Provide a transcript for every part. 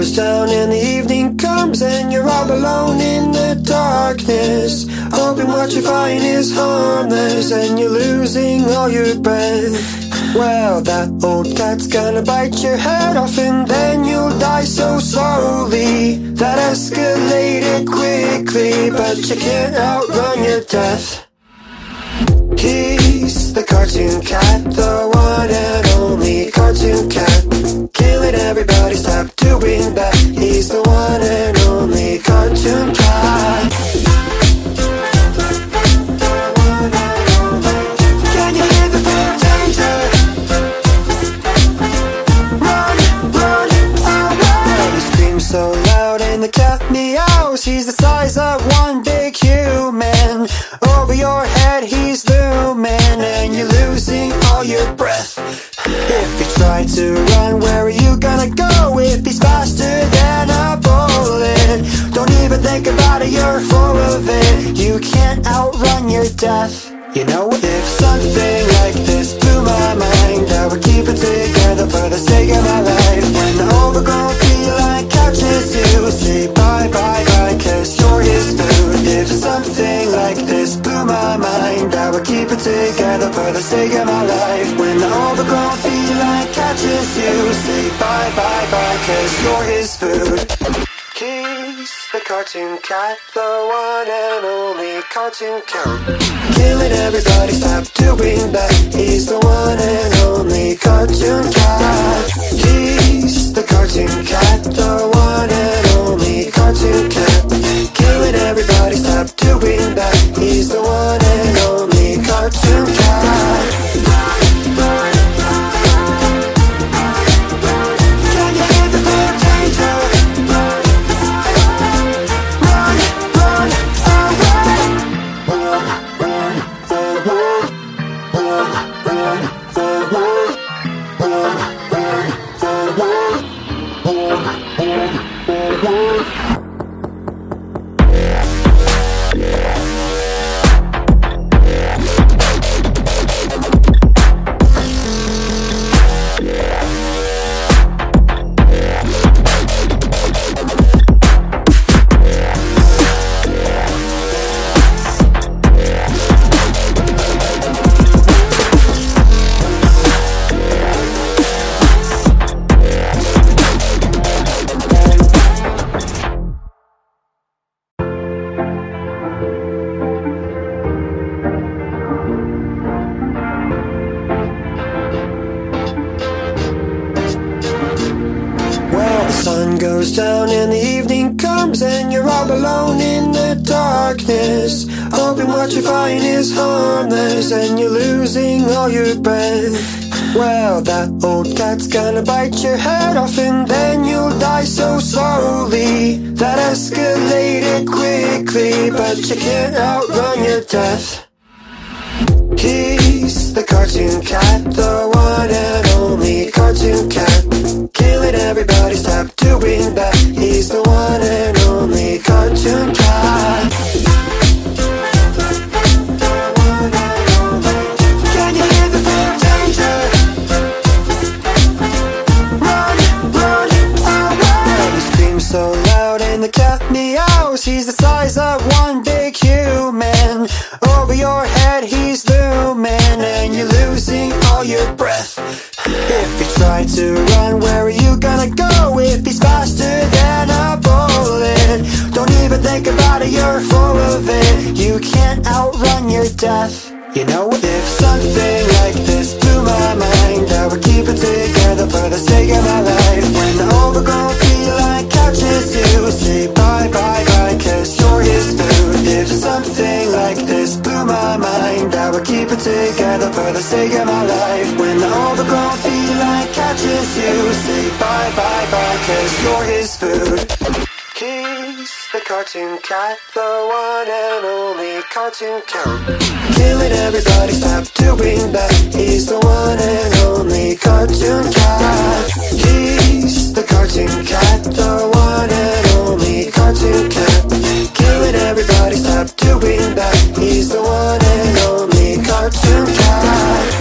goes down and the evening comes and you're all alone in the darkness. Hoping what you find is harmless and you're losing all your breath. Well, that old cat's gonna bite your head off and then you'll die so slowly. That escalated quickly, but you can't outrun your death. He's the cartoon cat, the one and only cartoon cat. Killing everybody, stop doing that. He's the one and only cartoon cat. So loud and the cat meows. He's the size of one big human. Over your head he's looming and you're losing all your breath. If you try to run, where are you gonna go? If he's faster than a bullet, don't even think about it, you're full of it. You can't outrun your death. You know, if something like this blew my mind, I would keep it together for the sake of my life. When the overgrown feline catches you, say bye bye bye, cause you're his food. If something like this I would keep it together for the sake of my life. When the overgrown feline catches you, say bye bye bye, cause you're his food. Kiss the cartoon cat, the one and only cartoon cat. Killing everybody, stop doing that. He's the one and only cartoon cat. Cat, the one and only cartoon cat. Killing everybody, stop doing that. He's the one and only cartoon cat. He's the cartoon cat, the one and only cartoon cat. Killing everybody, stop doing that. He's the one and only cartoon cat.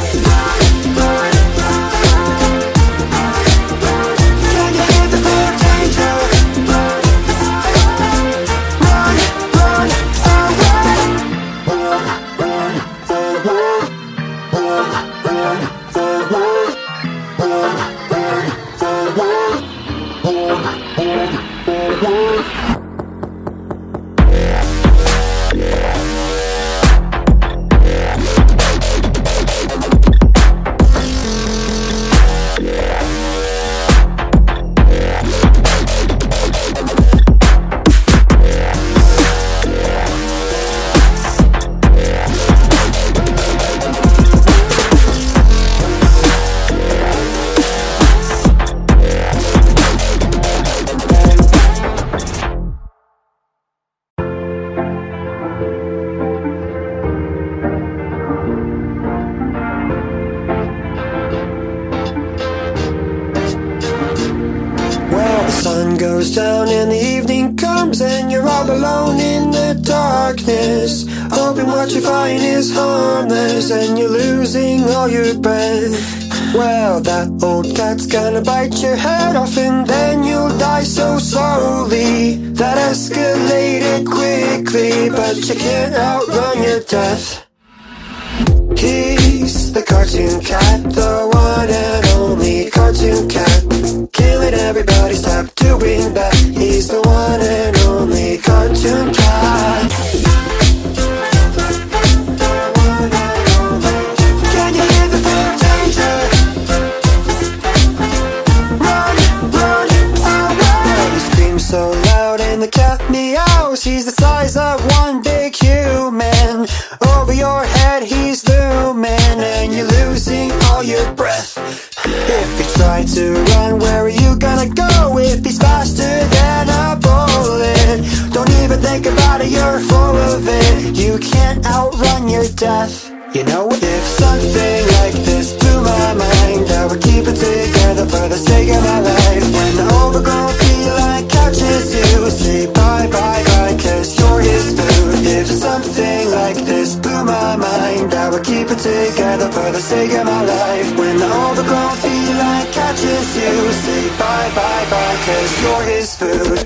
Sake of my life. When the overgrown feline catches you, say bye bye bye, cause you're his food.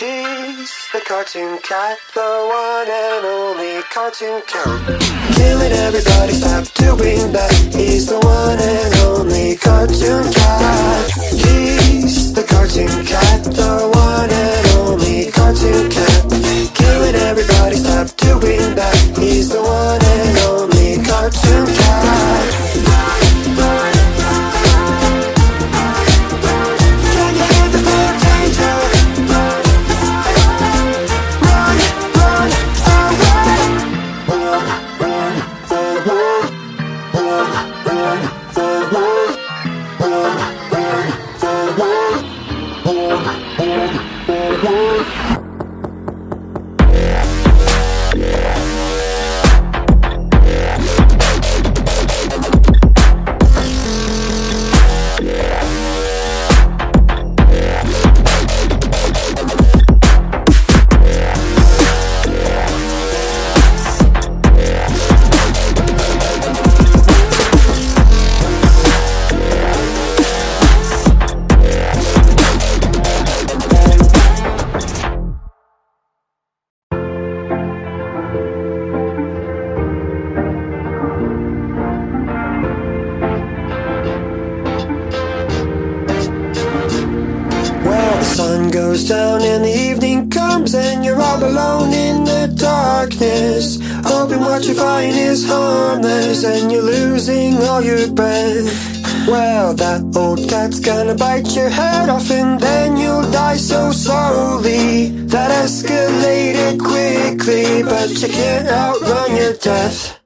He's the cartoon cat, the one and only cartoon cat. Killing everybody, stop doing that. He's the one and only cartoon cat. He's the cartoon cat, the one and only cartoon cat. Killing everybody, stop doing that. He's the one and only cartoon to Can Well, that old cat's gonna bite your head off and then you'll die so slowly. That escalated quickly, but you can't outrun your death.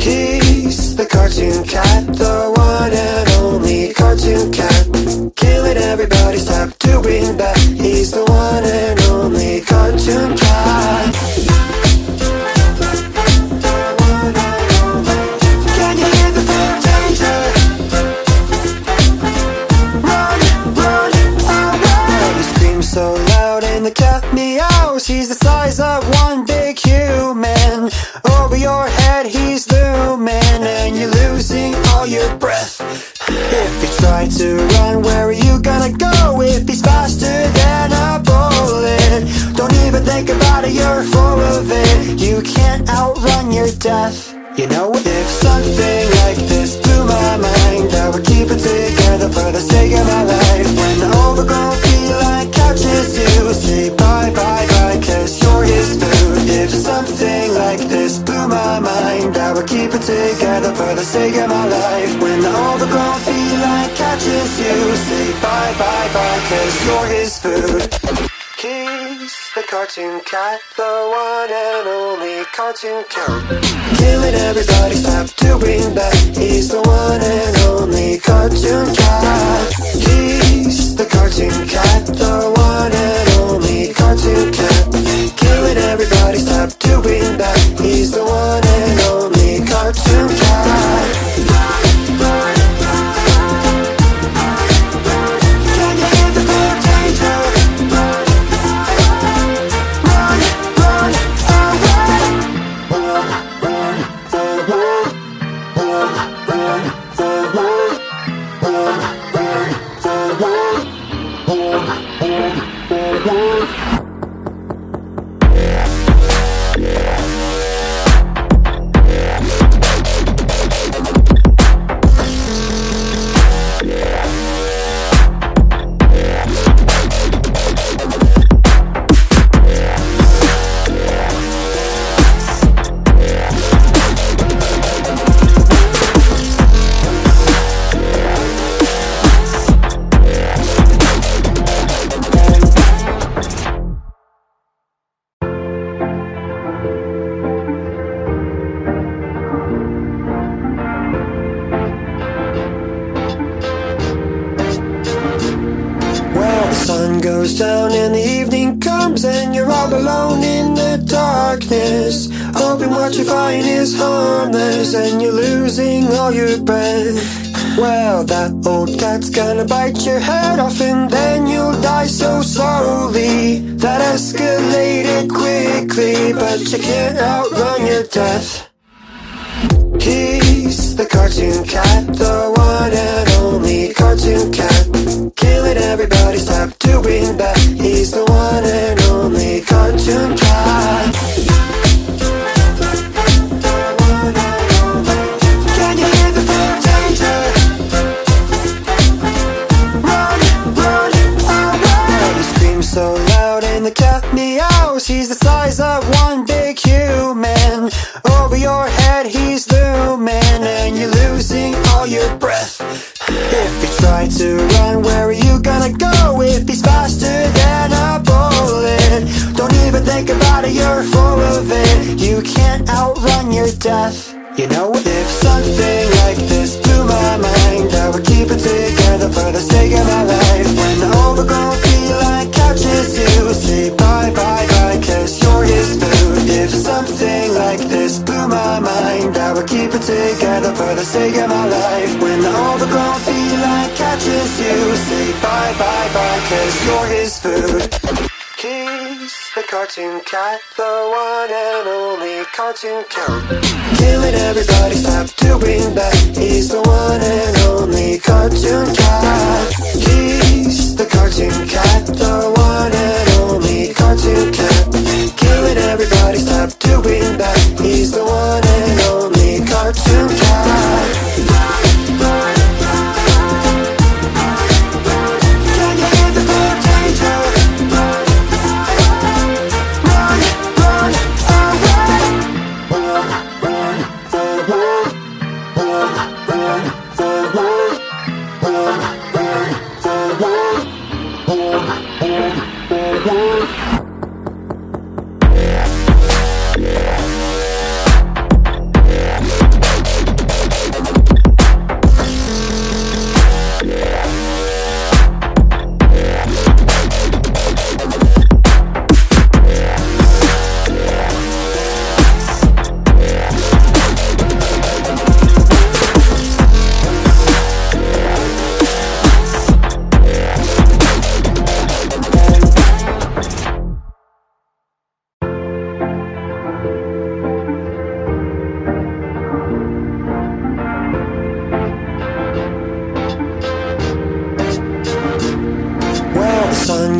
He's the cartoon cat, the one and only cartoon cat. Killing everybody, stop doing that. He's the one and only cartoon cat. If you try to run, where are you gonna go? If he's faster than a bullet, don't even think about it, you're full of it. You can't outrun your death. You know, if something like this blew my mind, I would keep it together for the sake of my life. Together for the sake of my life. When the overgrown feline catches you, say bye bye bye, cause you're his food. He's the cartoon cat, the one and only cartoon cat. Killing everybody, stop doing that. He's the one and only cartoon cat. He's the cartoon cat, the one and only cartoon cat. Killing everybody, stop doing that. He's the one and only cartoon cat. Can If you try to run, where are you gonna go? If he's faster than a bullet, don't even think about it, you're full of it. You can't outrun your death. You know, if something like this blew my mind, I would keep it together for the sake of my life. When the overgrown feline catches you, say bye bye bye, cause you're his food. If something like this blew my mind, I would keep it together for the sake of my life. When the overgrown feline catches you, say bye bye bye, cause you're his food. He's the cartoon cat, the one and only cartoon cat. Killing everybody, stop doing that. He's the one and only cartoon cat. He's the cartoon cat, the one and only cartoon cat. Killing everybody, stop doing that. He's the one and only cartoon cat.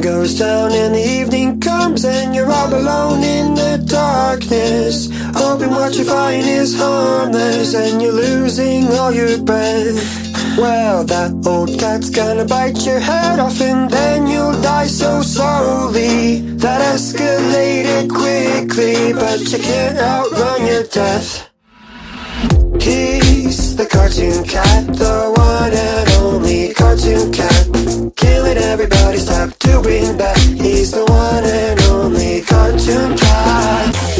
Goes down and the evening comes and you're all alone in the darkness. Hoping what you find is harmless and you're losing all your breath. Well, that old cat's gonna bite your head off and then you'll die so slowly. That escalated quickly, but you can't outrun your death. The cartoon cat, the one and only cartoon cat. Killing everybody, stop doing that. He's the one and only cartoon cat.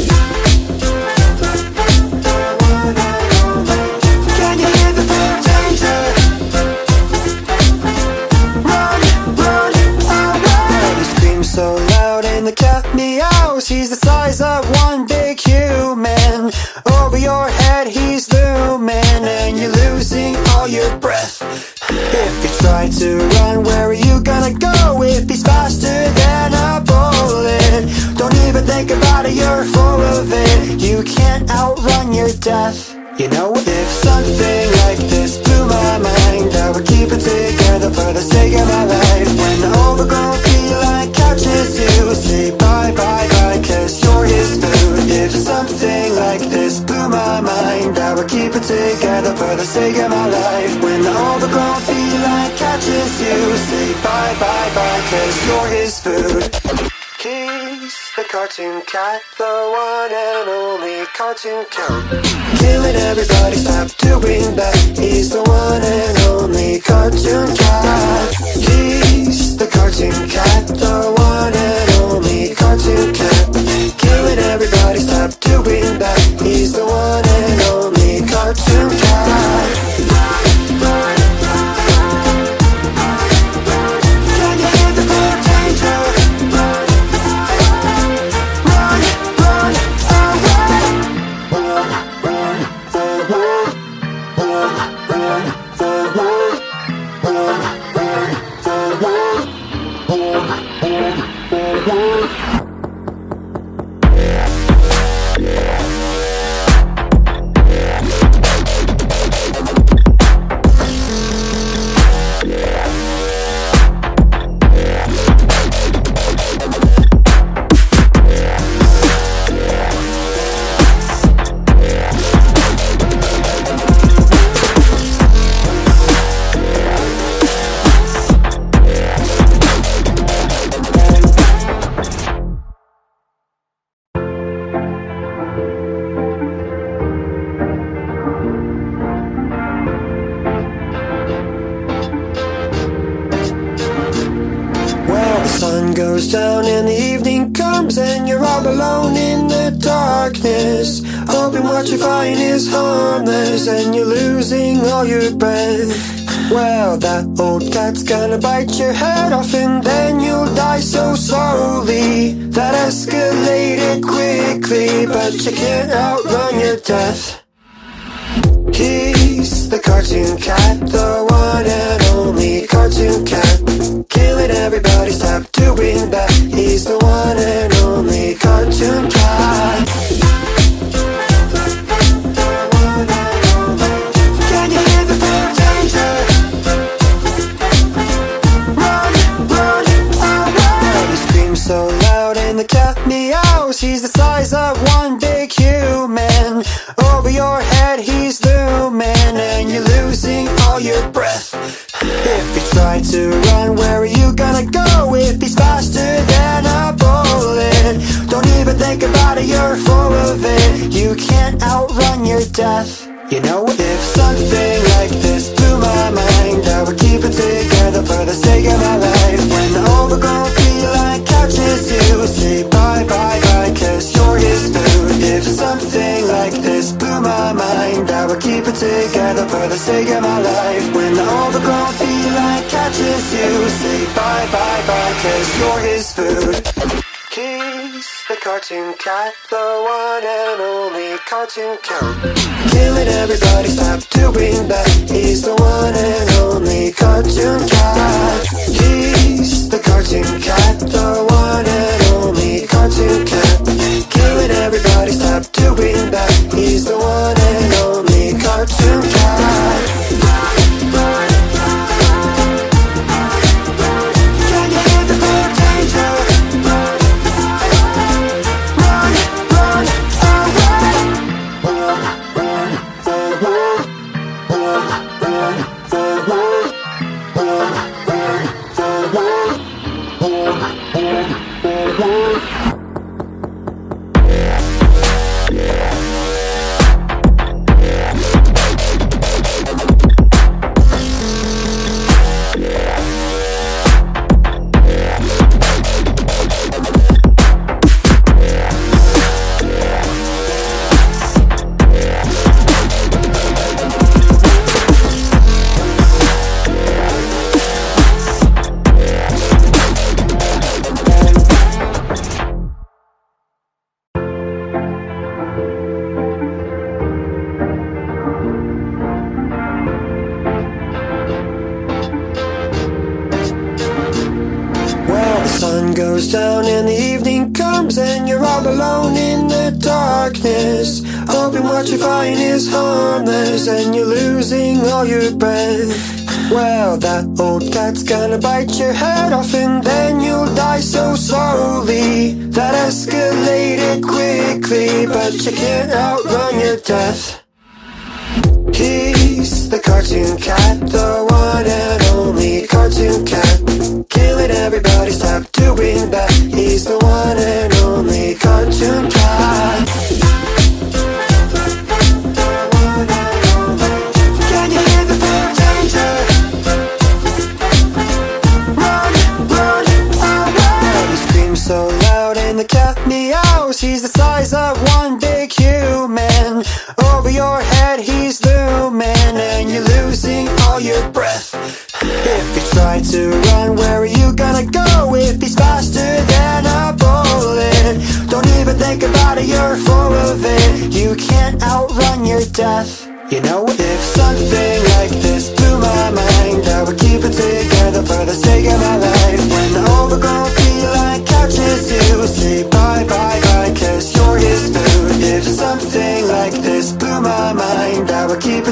Breath. If you try to run, where are you gonna go? If he's faster than a bullet, don't even think about it, you're full of it. You can't outrun your death. You know, if something like this blew my mind, I would keep it together for the sake of my life. When the overgrown feline catches you, say bye bye bye, cause you're his food. If something keep it together for the sake of my life. When the overgrown feline catches you, say bye bye bye, cause you're his food. He's the cartoon cat, the one and only cartoon cat. Killing everybody, stop doing that. He's the one and only cartoon cat. Your. You know, if something like this blew my mind, I would keep it together for the sake of my life. When the overgrown feline catches you, say bye bye bye, cause you're his food. If something like this blew my mind, I would keep it together for the sake of my life. When the overgrown feline catches you, say bye bye bye, cause you're his food. He's the cartoon cat, the one and only cartoon cat. Killing everybody, stop doing that. He's the one and only cartoon cat. He's the cartoon cat, the one and only cartoon cat. Killing everybody, bite your head off and then you'll die so slowly. That escalated quickly, but you can't outrun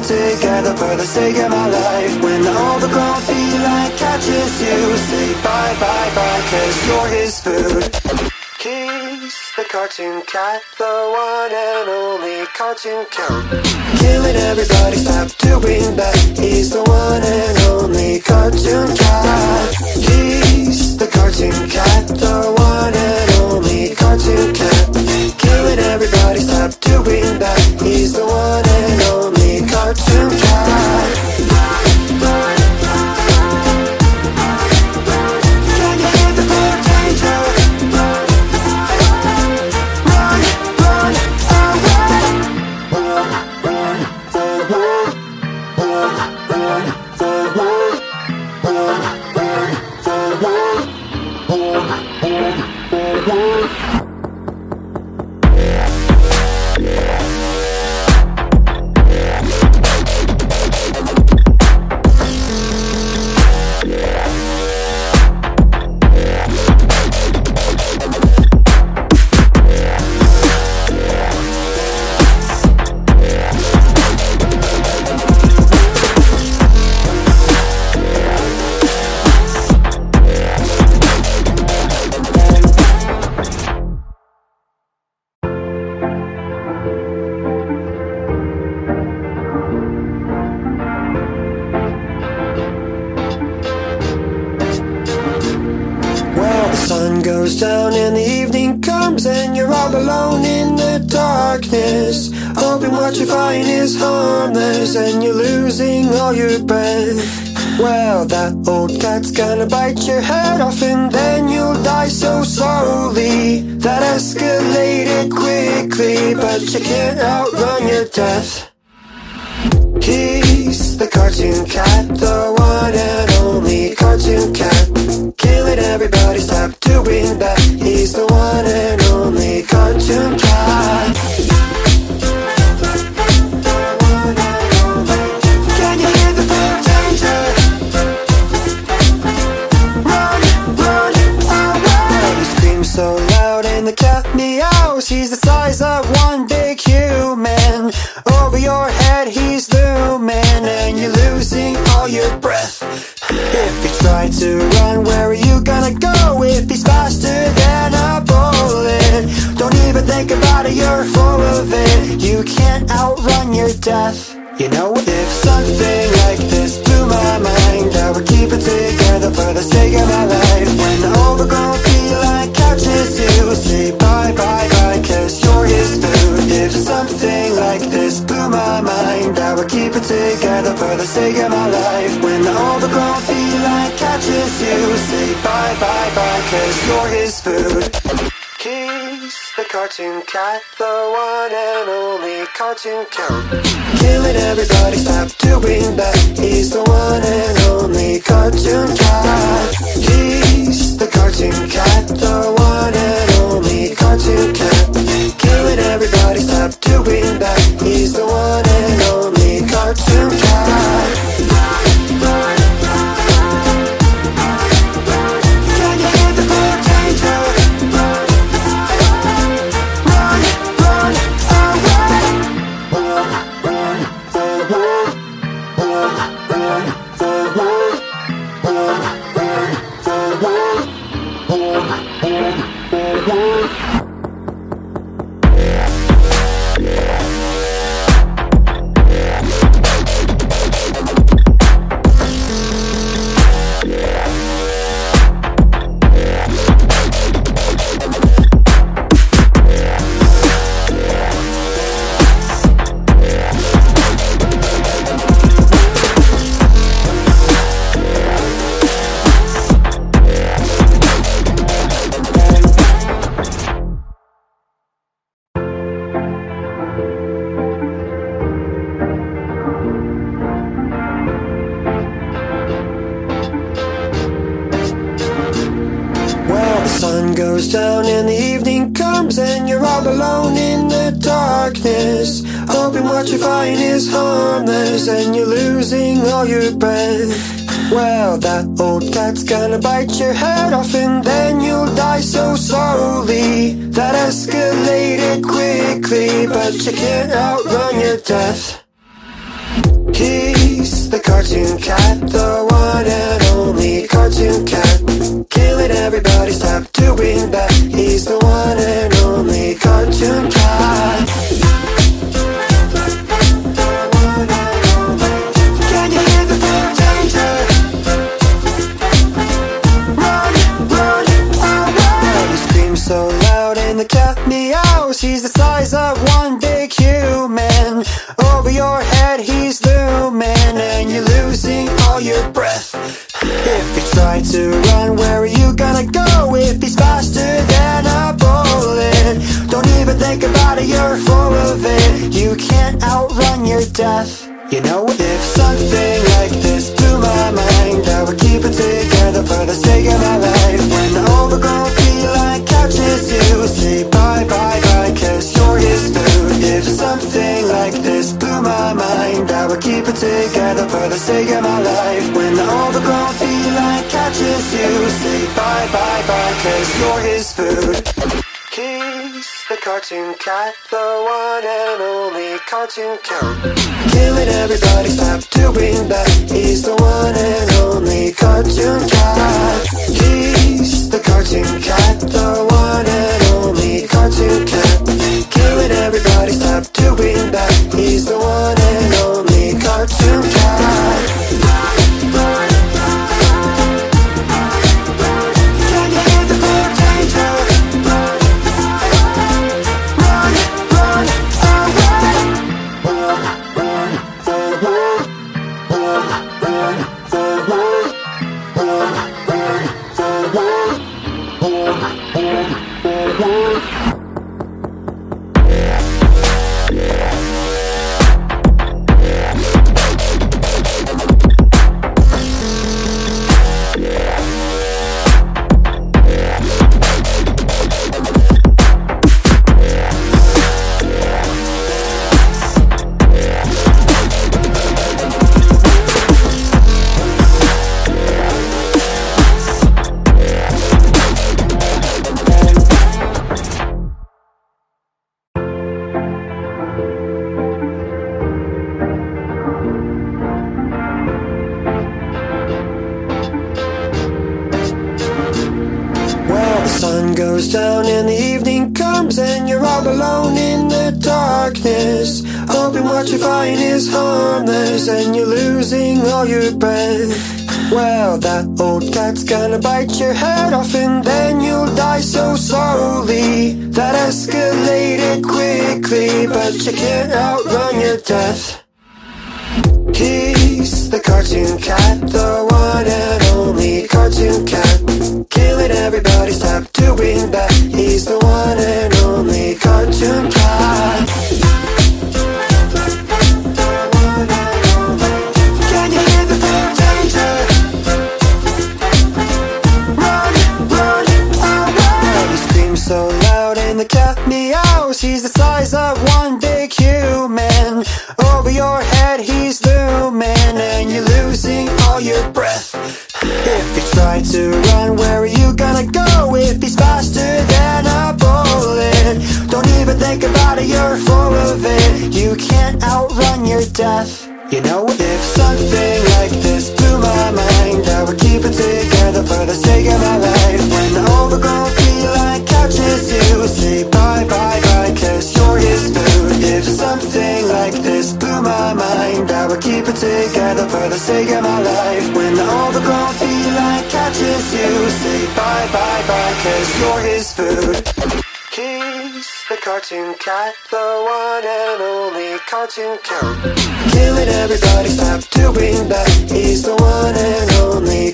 together for the sake of my life. When the overgrown feline catches you, say bye bye bye, cause you're his food. He's the cartoon cat, the one and only cartoon cat. Killing everybody, stop doing that. He's the one and only cartoon cat. He's the cartoon cat, the one and only cartoon cat. Killing everybody, stop doing that. He's the one and only cartoon cat. Can Well, that old cat's gonna bite your head off and then you'll die so slowly. That escalated quickly, but you can't outrun your death. He's the cartoon cat, the one and only cartoon cat. Killing everybody, stop doing that. He's the one and only cartoon cat. If you try to run, where are you gonna go? If he's faster than a bullet, don't even think about it, you're full of it. You can't outrun your death. You know, if something like this blew my mind, I would keep it together for the sake of my life. When the overgrown feline catches you, say bye bye bye, cause you're his food. If something like this together for the sake of my life. When the overgrown feline catches you, say bye bye bye, cause you're his food. The cartoon cat, the one and only cartoon cat. Killing everybody, stop doing that. He's the one and only cartoon cat. He's the cartoon cat, the one and only cartoon cat. Killing everybody, stop doing that. He's the one and only cartoon cat. Try to run, where are you gonna go? If he's faster than a bullet, don't even think about it, you're full of it. You can't outrun your death. You know, if something like this blew my mind, I would keep it together for the sake of my life. When the overgrown feline catches you, say bye bye bye, cause you're his food. If something like this I will keep it together for the sake of my life. When the overgrown feline catches you, say bye bye bye, cause you're his food. He's the cartoon cat, the one and only cartoon cat. Killing everybody, stop doing that. He's the one and only cartoon cat. He's the cartoon cat, the one and only cartoon cat. Killing everybody, stop doing that. He's the one and only cartoon cat. Can comes and you're all alone in the darkness. Hoping what you find is harmless and you're losing all your breath. Well, that old cat's gonna bite your head off and then you'll die so slowly. That escalated quickly, but you can't outrun your death. He's the cartoon cat, the one and only cartoon cat. Killing everybody, stop doing that. He's the one and only cartoon cat. Try to run, where are you gonna go? If he's faster than a bullet, don't even think about it, you're full of it. You can't outrun your death. You know, if something like this blew my mind, I would keep it together for the sake of my life. When the overgrown feline catches you, say together for the sake of my life. When the overgrown feline catches you, say bye bye bye, cause you're his food. He's the cartoon cat, the one and only cartoon cat. Killing everybody, stop doing that. He's the one and only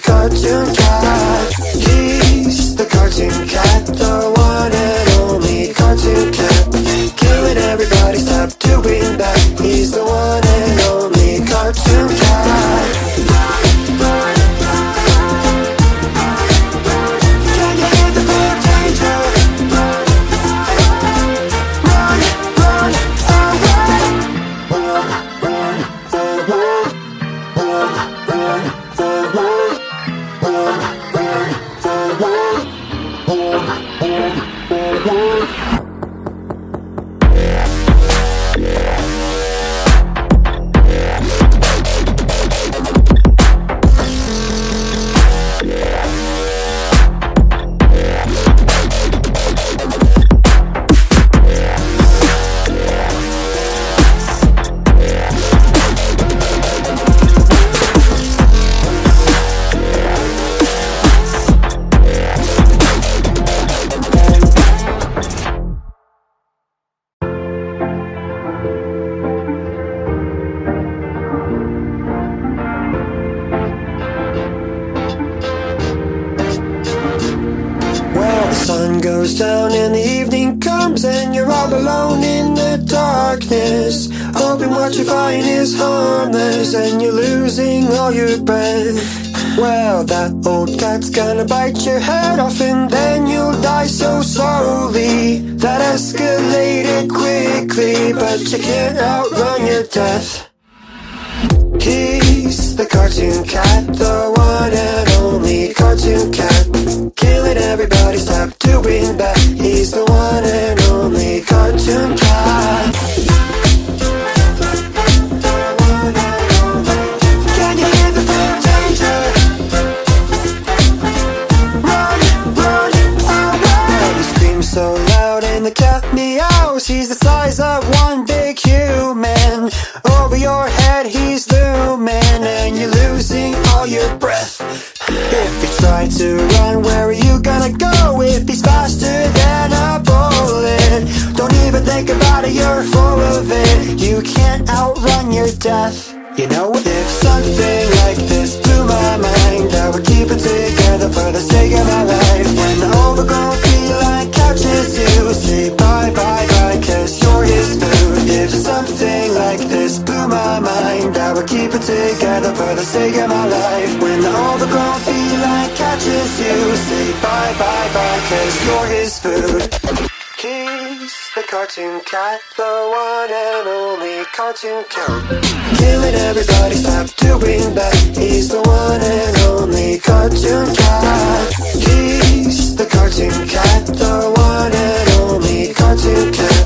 cartoon cat, the one and only cartoon cat. Killing everybody, stop doing that. He's the one and only cartoon cat. He's the cartoon cat, the one and only cartoon cat.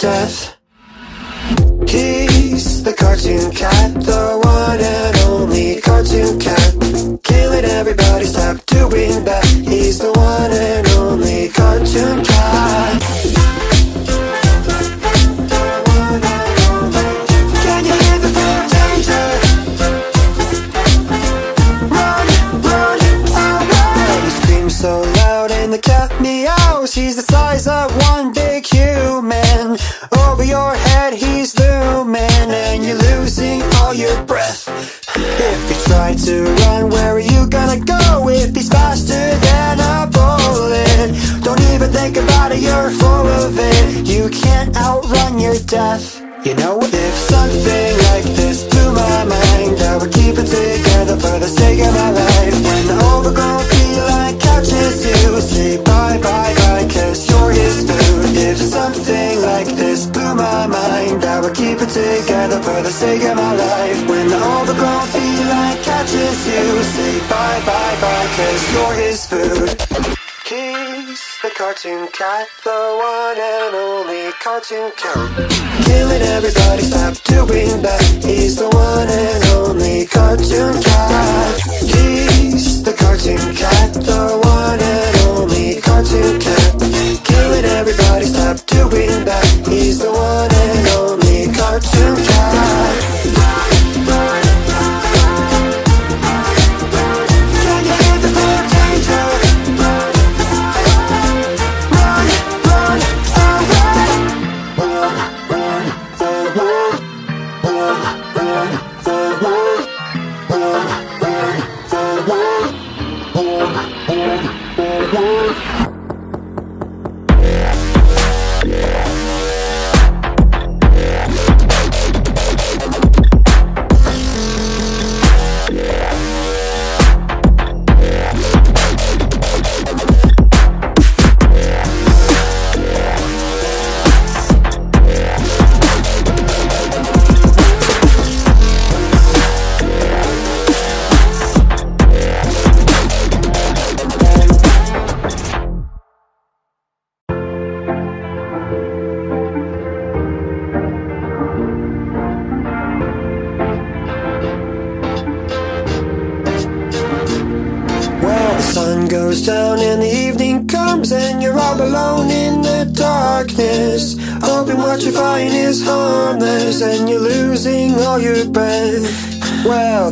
Death. Keep it together for the sake of my life. When the overgrown feline catches you, say bye bye bye, cause you're his food. He's the cartoon cat, the one and only cartoon cat. Killing everybody, stop doing that. He's the one and only cartoon cat. He's the cartoon cat, the one and only cartoon cat. Killing everybody, stop doing that. He's the one and only cartoon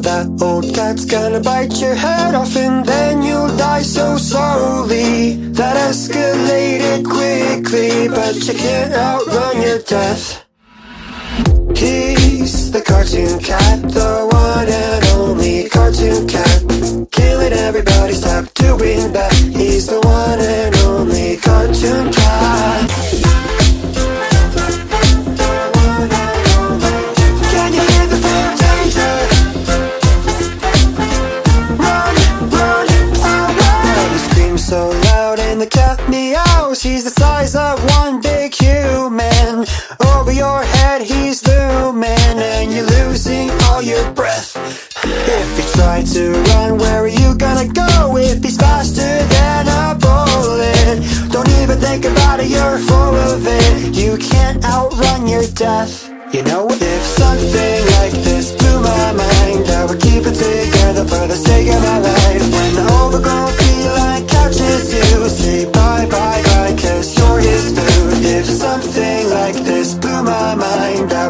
That old cat's gonna bite your head off and then you'll die so slowly. That escalated quickly, but you can't outrun your death. He's the cartoon cat, the one and only cartoon cat. Killing everybody, stop doing that. He's the one and only cartoon cat. If you try to run, where are you gonna go? If he's faster than a bullet, don't even think about it, you're full of it. You can't outrun your death. You know, if something like this blew my mind, I would keep it together for the sake of my life.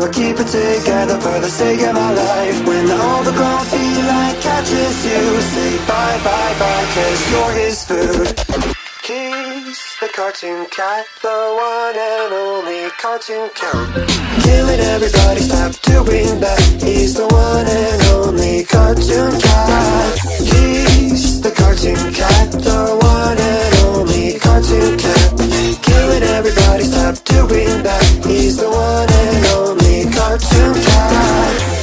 Would keep it together for the sake of my life. When the overgrown feline catches you, say bye bye bye, cause you're his food. He's the cartoon cat, the one and only cartoon cat. Killing everybody, stop doing that. He's the one and only cartoon cat. He's the cartoon cat, the one and only cartoon cat. Killing everybody, stop doing that. He's the one and only cartoon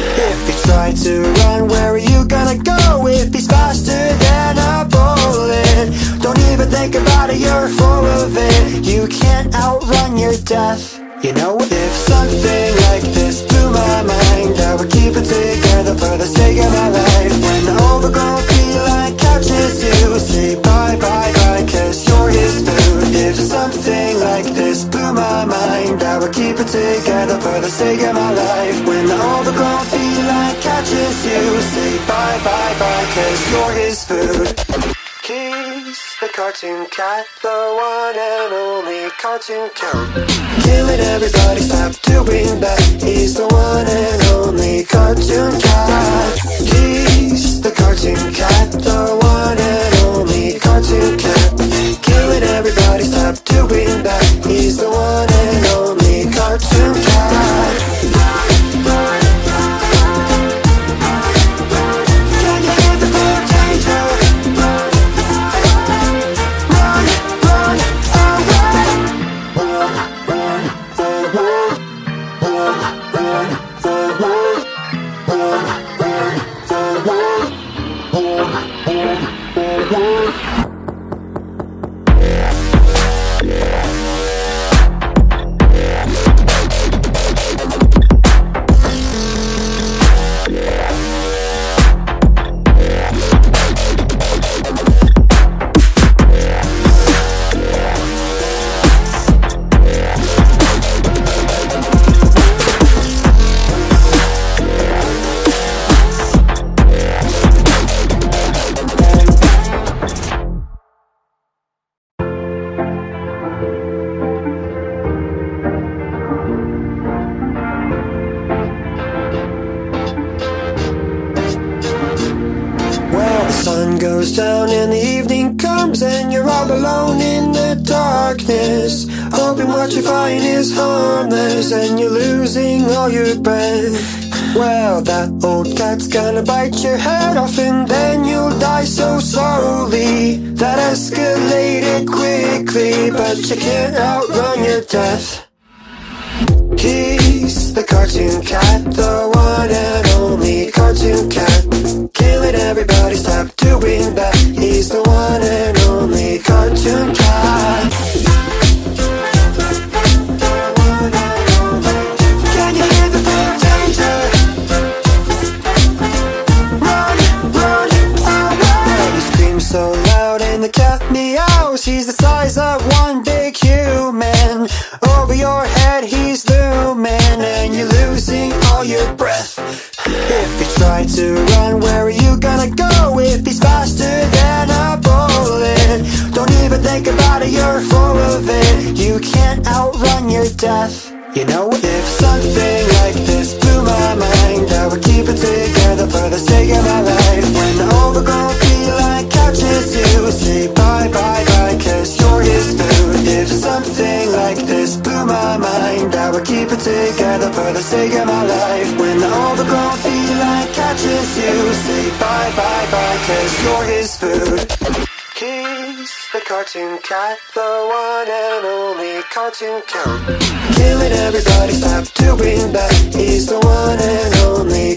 If you try to run, where are you gonna go? If he's faster than a bullet, don't even think about it, you're full of it. You can't outrun your death. You know, if something like this blew my mind, I would keep it together for the sake of my life. When the overgrown feline catches you, say I would keep it together for the sake of my life. When the overgrown feline catches you, say bye bye bye, cause you're his food. He's the cartoon cat, the one and only cartoon cat. Killing everybody, stop doing that. He's the one and only cartoon cat. He's the cartoon cat, the one and only cartoon cat. Killing everybody, stop doing that. He's the one and only cartoon and you're all alone in the darkness. Hoping what you find is harmless and you're losing all your breath. Well, that old cat's gonna bite your head off and then you'll die so slowly. That escalated quickly, but you can't outrun your death. He's the cartoon cat, the one and only cartoon cat. Everybody, stop doing that. He's the one and only cartoon cat. So loud and the cat meows. He's the size of one big human. Over your head he's looming and you're losing all your breath. If you try to run, where are you gonna go? If he's faster than a bullet, don't even think about it, you're full of it. You can't outrun your death. You know, if something like this blew my mind, I would keep it together for the sake of my life. When the overgrown feline catches you, say I would keep it together for the sake of my life. When the overgrown feline catches you, say bye bye bye, cause you're his food. He's the cartoon cat, the one and only cartoon cat. Killing everybody, stop doing that. He's the one and only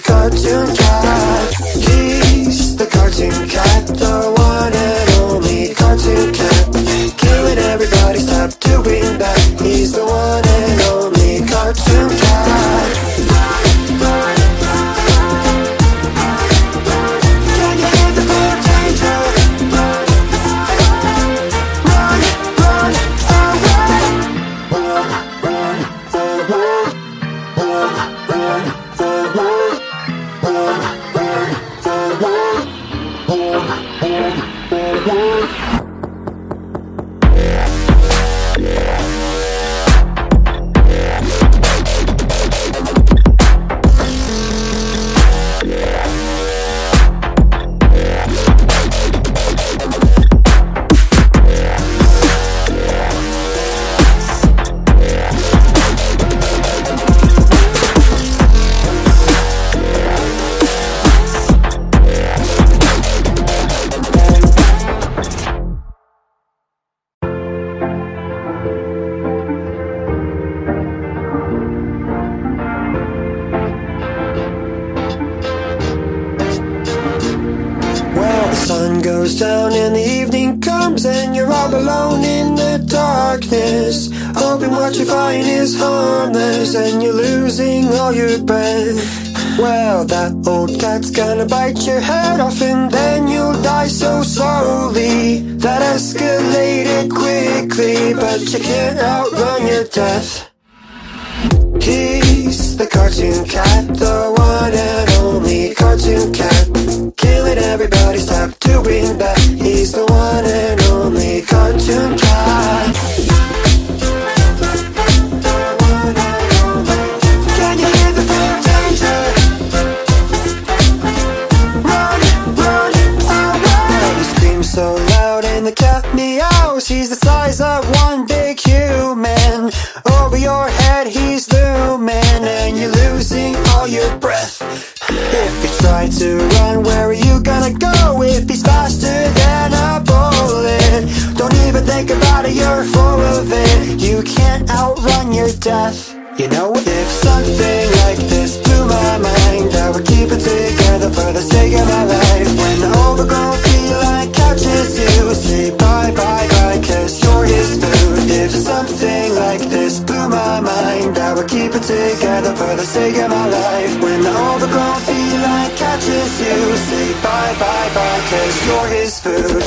forsaken my life When the overgrown feline catches you. Say bye, bye, bye, cause you're his food.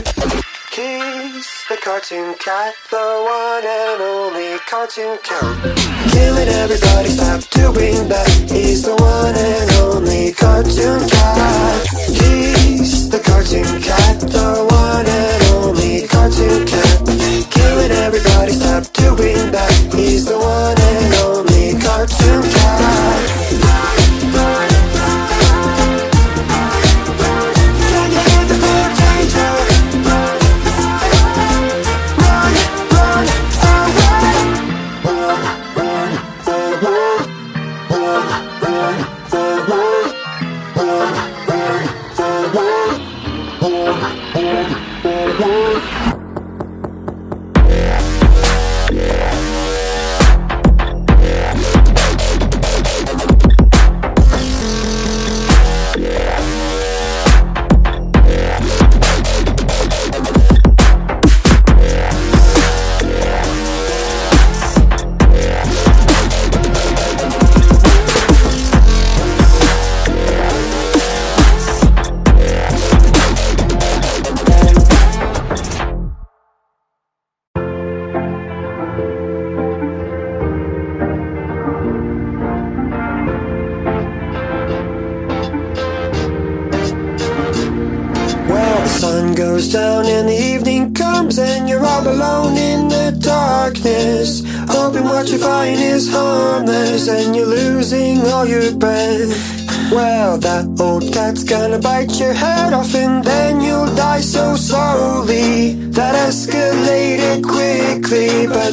Kiss the cartoon cat The one and only cartoon cat. Killing everybody, stop doing that. He's the one and only cartoon cat.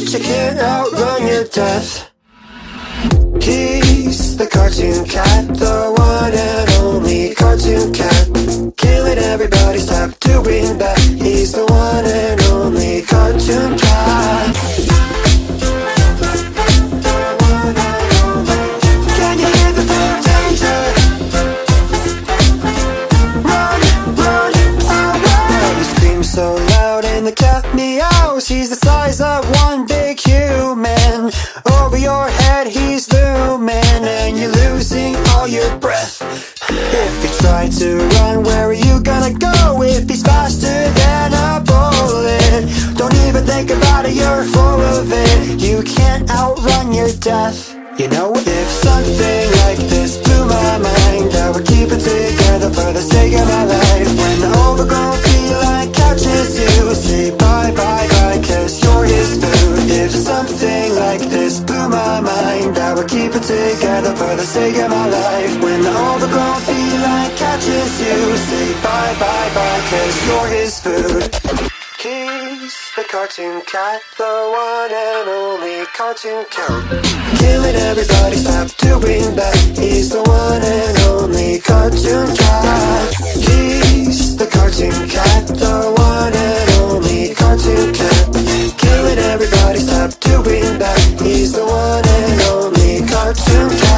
but you can't outrun your death. He's the cartoon cat, the one and only cartoon cat. something like this blew my mind. I would keep it together for the sake of my life. When the overgrown feline catches you Say bye bye bye cause you're his food. Kiss the cartoon cat The one and only cartoon cat. Killing everybody, stop doing that. He's the one and only cartoon cat cartoon cat The one and only cartoon cat. Killing everybody, stop doing that. He's the one and only cartoon cat.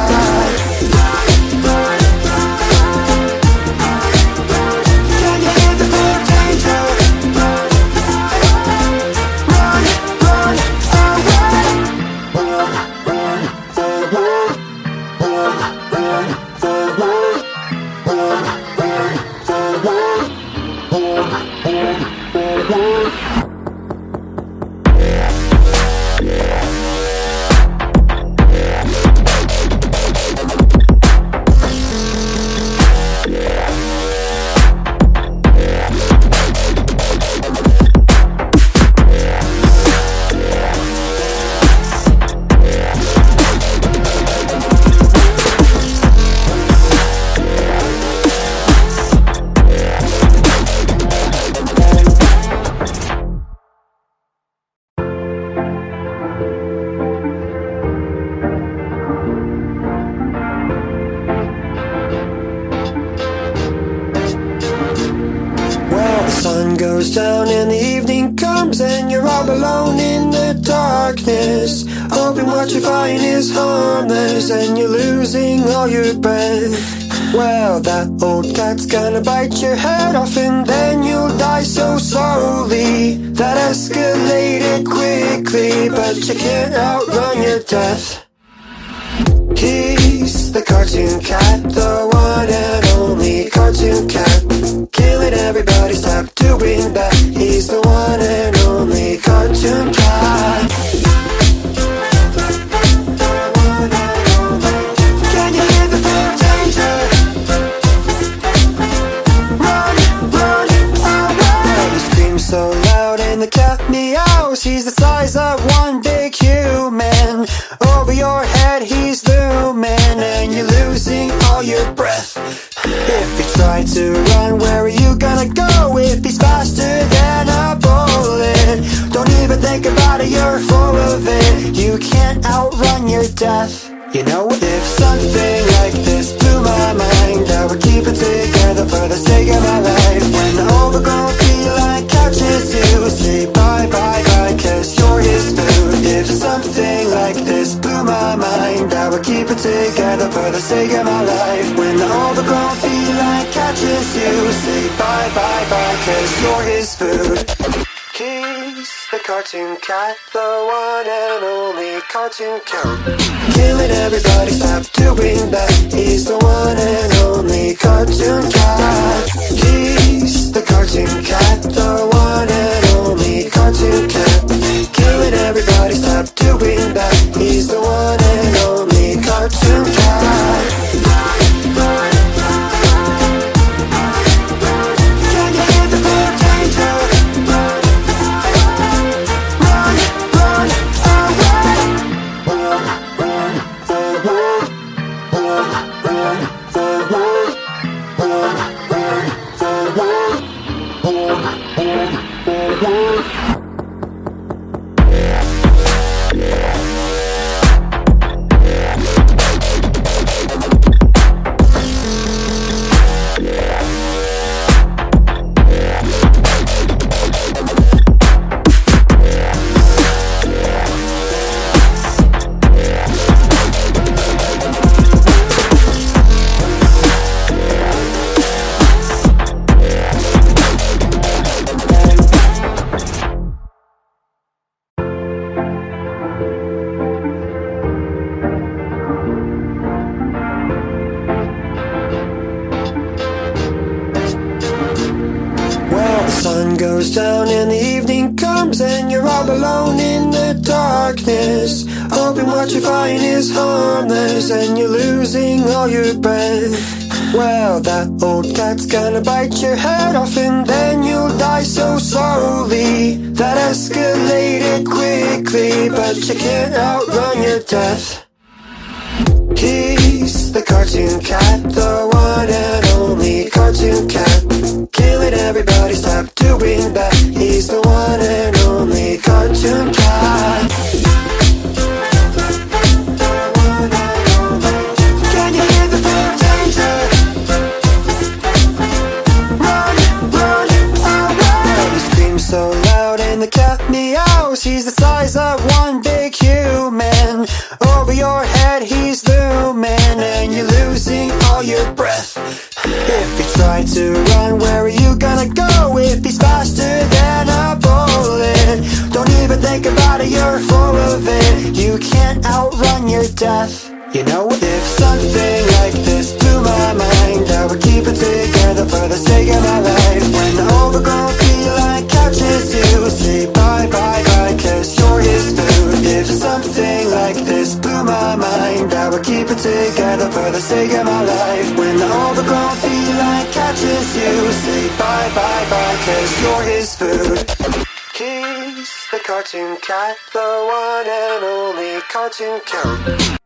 That old cat's gonna bite your head off and then you'll die so slowly. That escalated quickly, but you can't outrun your death. He's the cartoon cat, the one and only cartoon cat. Killing everybody, stop doing that. He's the one and only cartoon cat. Cat meows. He's the size of one big human. Over your head he's looming and you're losing all your breath. If you try to run, where are you gonna go? If he's faster than a bullet, don't even think about it, you're full of it. You can't outrun your death. You know, if something like this blew my mind, I would keep it together for the sake of my life. When the overgrown feline catches you, say bye bye bye, cause you're his food. If something like this blew my mind, I would keep it together for the sake of my life. When the overgrown feline catches you, say bye bye bye, cause you're his food. He's the cartoon cat, the one and only cartoon cat. Killing everybody, stop doing that. He's the one and only cartoon cat. He's the cartoon cat, the one and only cartoon cat. Killing everybody, stop doing that. He's the one and only cartoon cat. You can't outrun your death. To run, where are you gonna go? If he's faster than a bullet, don't even think about it, you're full of it. You can't outrun your death. You know, if something like this blew my mind, I would keep it together for the sake of my life. When the overgrown would keep it together for the sake of my life. When the overgrown feline catches you, say bye bye bye, cause you're his food. He's the cartoon cat, the one and only cartoon cat.